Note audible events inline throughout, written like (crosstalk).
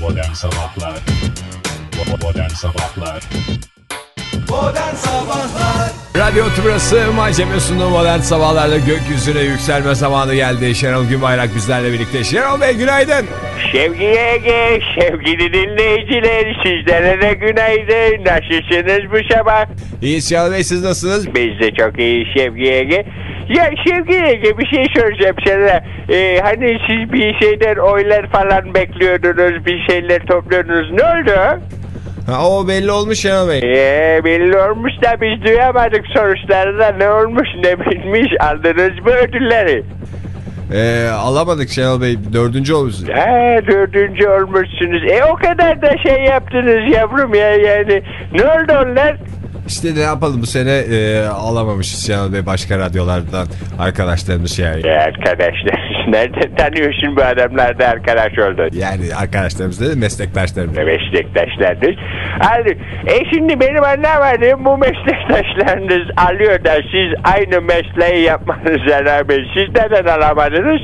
Modern Sabahlar Modern Sabahlar Modern Sabahlar Radyo Tümrüt'ü Malzeme sunduğu modern sabahlarda gökyüzüne yükselme zamanı geldi. Şenol Günbayrak bizlerle birlikte. Şenol Bey günaydın. Sevgili Ege, sevgili dinleyiciler, sizlere de günaydın. Nasılsınız bu sabah? İyi Şenol Bey siz nasılsınız? Biz de çok iyi sevgili Ege. Ya sevgili Ege bir şey soracağım sana. Ee, hani siz bir şeyler oylar falan bekliyordunuz, bir şeyler topluyordunuz. Ne oldu? Ha, o belli olmuş Şenol Bey. Ee, belli olmuş da biz duyamadık sonuçlarında ne olmuş ne bilmiş aldınız mı ödülleri? Ee, alamadık Şenol Bey. Dördüncü olmuşsunuz. Ha, dördüncü olmuşsunuz. E o kadar da şey yaptınız yavrum ya yani. Ne oldu onlar? İşte ne yapalım bu sene e, alamamışız Şenol Bey başka radyolardan arkadaşlarımız şey. Ya arkadaşlar (laughs) nereden tanıyorsun bu adamlar da arkadaş oldu? Yani arkadaşlarımız değil meslektaşlarımız. Meslektaşlarınız. Hadi, e şimdi benim anlamadığım bu meslektaşlarınız alıyor da siz aynı mesleği yapmanıza rağmen siz neden alamadınız?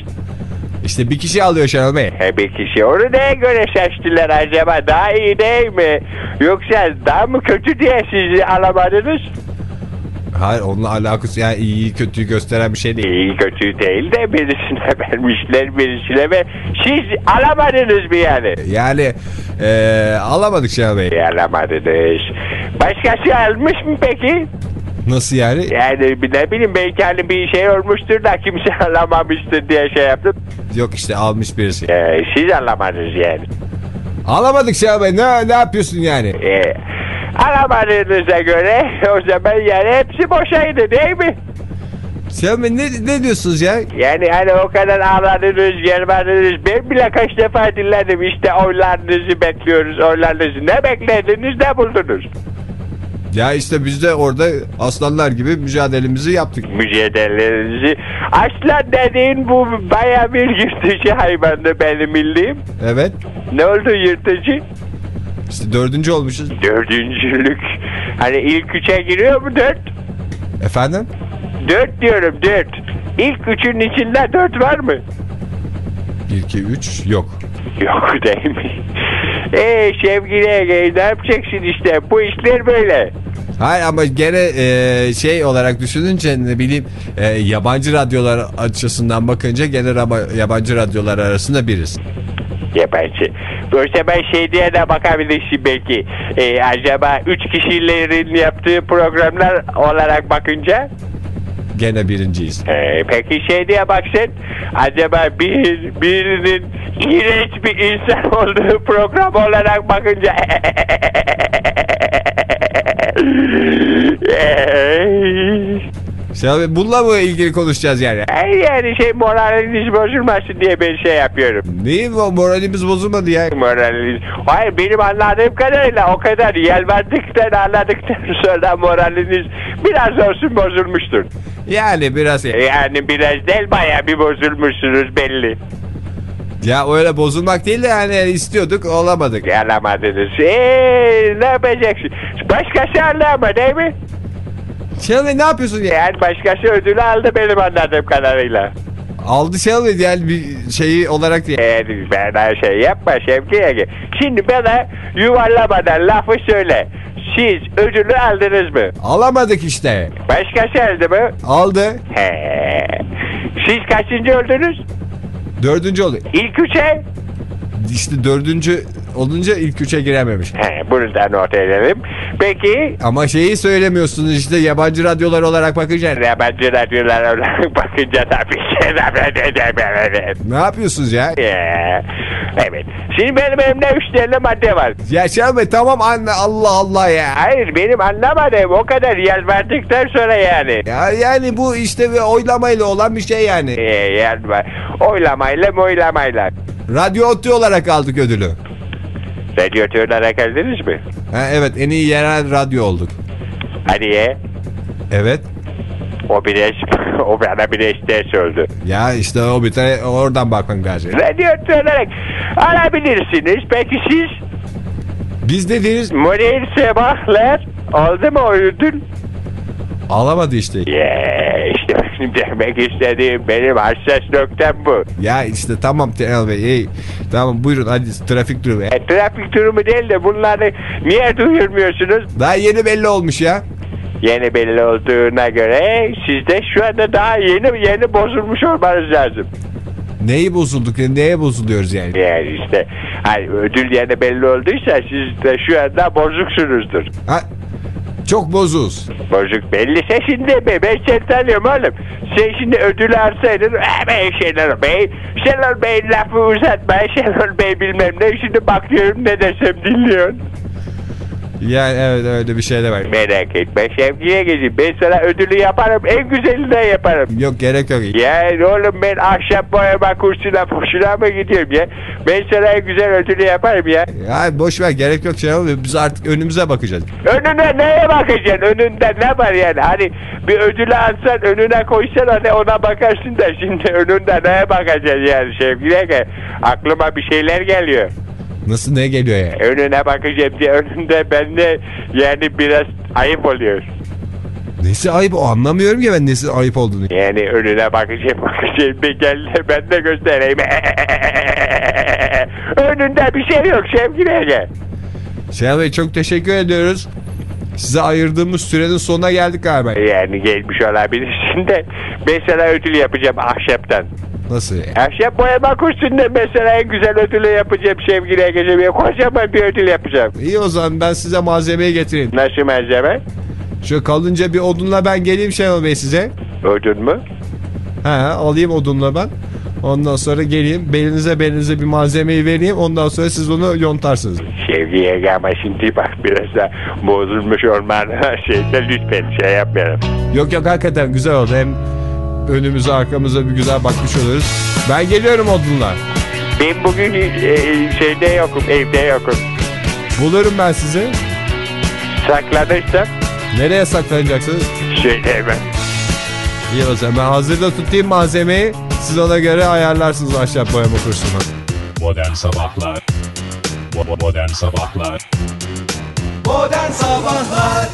İşte bir kişi alıyor Şenol Bey. E bir kişi onu neye göre seçtiler acaba? Daha iyi değil mi? Yoksa daha mı kötü diye sizi alamadınız? Hayır onunla alakası yani iyi kötüyü gösteren bir şey değil. İyi kötü değil de birisine (laughs) vermişler birisine ve siz alamadınız mı yani? Yani e, alamadık Şenol Bey. E, alamadınız. Başkası almış mı peki? Nasıl yani? Yani ne bileyim belki hani bir şey olmuştur da kimse (laughs) alamamıştır diye şey yaptım. Yok işte almış birisi. Ee, siz alamadınız yani. Alamadık Şenol Bey ne, ne yapıyorsun yani? Ee, alamadığınıza göre (laughs) o zaman yani hepsi boşaydı değil mi? Şenol Bey ne, ne diyorsunuz ya? Yani hani o kadar ağladınız, gelmediniz. Ben bile kaç defa dinledim işte oylarınızı bekliyoruz, oylarınızı. Ne beklediniz, ne buldunuz? Ya işte biz de orada aslanlar gibi mücadelemizi yaptık. Mücadelelerinizi. Aslan dediğin bu baya bir yırtıcı hayvandı benim bildiğim. Evet. Ne oldu yırtıcı? İşte dördüncü olmuşuz. Dördüncülük. Hani ilk üçe giriyor mu dört? Efendim? Dört diyorum dört. İlk üçün içinde dört var mı? 1, 2, 3 yok. Yok değil mi? Eee sevgili Ege ne yapacaksın işte bu işler böyle. Hayır ama gene e, şey olarak düşününce ne bileyim e, yabancı radyolar açısından bakınca gene yabancı radyolar arasında biriz. Yabancı. Oysa ben şey diye de bakabilirsin belki. Ee, acaba üç kişilerin yaptığı programlar olarak bakınca Gene birinciyiz. Ee, peki şey diye baksın acaba bir birinin iğrenç bir insan (laughs) olduğu program olarak bakınca (laughs) Şenol Bey bununla mı ilgili konuşacağız yani? Ay yani şey moraliniz bozulmasın diye ben şey yapıyorum. Bu moralimiz bozulmadı ya? Moraliniz. Hayır benim anladığım kadarıyla o kadar yelverdikten anladıktan (laughs) sonra moraliniz biraz olsun bozulmuştur. Yani biraz Yani biraz değil baya bir bozulmuşsunuz belli. ya öyle bozulmak değil de yani istiyorduk olamadık. Alamadınız. Eee ne yapacaksın? Başkası aldı ama değil mi? Şenol Bey ne yapıyorsun ya? Yani başkası ödülü aldı benim anladığım kadarıyla. Aldı Şenol Bey yani bir şeyi olarak diye. Yani bana şey yapma Şevki Ege. Şimdi bana yuvarlamadan lafı söyle. Siz ödülü aldınız mı? Alamadık işte. Başkası aldı mı? Aldı. He. Siz kaçıncı oldunuz? Dördüncü oldu. İlk üçe? İşte dördüncü olunca ilk üçe girememiş. He, bunu da not edelim. Peki Ama şeyi söylemiyorsunuz işte yabancı radyolar olarak bakınca. yabancı radyolar olarak (laughs) bakınca tabii ki Ne yapıyorsunuz ya? Ya, Evet. Şimdi benim elimde üç tane madde var. Ya Şenol Bey tamam anne Allah Allah ya. Hayır benim anlamadığım o kadar yer verdikten sonra yani. Ya yani bu işte bir oylamayla olan bir şey yani. Ee, var. Oylamayla oylamayla. Radyo Ottu olarak aldık ödülü. Radyatörlere geldiniz mi? Ha, evet en iyi yerel radyo olduk. Hadi ye. Evet. O biraz, (laughs) o bana ders oldu. Ya işte o tane oradan bakmak lazım. Radyatörlere alabilirsiniz. Peki siz Biz dediğiniz modern sabahlar mu o ödül? alamadı işte. Yeah, işte demek istediğim benim hassas noktam bu. Ya işte tamam Temel Bey. iyi. Tamam buyurun hadi trafik durumu. E, trafik durumu değil de bunları niye duyurmuyorsunuz? Daha yeni belli olmuş ya. Yeni belli olduğuna göre siz de şu anda daha yeni yeni bozulmuş olmanız lazım. Neyi bozulduk? Neye bozuluyoruz yani? Yani işte hani ödül yeni belli olduysa siz de şu anda bozuksunuzdur. Ha, çok bozuz. Bozuk belliyse şimdi be ben seni tanıyorum oğlum. Sen şimdi ödülü alsaydın "Eh be Şenol Bey, Şenol Bey lafı uzatma Şenol Bey bilmem ne. Şimdi bakıyorum ne desem dinliyorsun. Yani evet öyle bir şey de var. Merak etme Şevki'ye gideyim. Ben sana ödülü yaparım en güzelinden yaparım. Yok gerek yok. Yani oğlum ben ahşap boyama kursuna boşuna mı gidiyorum ya? Ben sana en güzel ödülü yaparım ya. Ya boş ver gerek yok şey oluyor. Biz artık önümüze bakacağız. Önüne neye bakacaksın? Önünde ne var yani? Hani bir ödülü alsan önüne koysan hani ona bakarsın da şimdi önünde neye bakacaksın yani Şevki'ye ki aklıma bir şeyler geliyor. Nasıl ne geliyor ya? Önüne bakacağım diye önünde bende yani biraz ayıp oluyor. Nesi ayıp o anlamıyorum ki ben nesi ayıp olduğunu. Yani önüne bakacağım (laughs) bakacağım bir gel de ben de göstereyim. (laughs) Önünde bir şey yok Şevki'ye. Şenol Bey çok teşekkür ediyoruz. Size ayırdığımız sürenin sonuna geldik galiba. Yani gelmiş olabilirsin de ben sana ödül yapacağım ahşaptan. Nasıl ya? Ahşap boyama kursunda mesela en güzel ödülü yapacağım sevgili Ege'ciğim. Kocaman bir ödül yapacağım. İyi o zaman ben size malzemeyi getireyim. Nasıl malzeme? Şu kalınca bir odunla ben geleyim Şenol Bey size. Ödül mü? He alayım odunla ben. Ondan sonra geleyim belinize belinize bir malzemeyi vereyim. Ondan sonra siz onu yontarsınız. Sevgili Ege ama şimdi bak biraz da bozulmuş olman (laughs) şeyde lütfen şey yapmayalım. Yok yok hakikaten güzel oldu. Hem önümüze arkamıza bir güzel bakmış oluruz. Ben geliyorum odunla. Ben bugün e, şeyde yokum, evde yokum. Bulurum ben sizi. Saklanırsam Nereye saklanacaksınız? söyleyemem. İyi o zaman ben hazırda tutayım malzemeyi. Siz ona göre ayarlarsınız ahşap boyama kursunu. Modern Sabahlar Modern Sabahlar Modern Sabahlar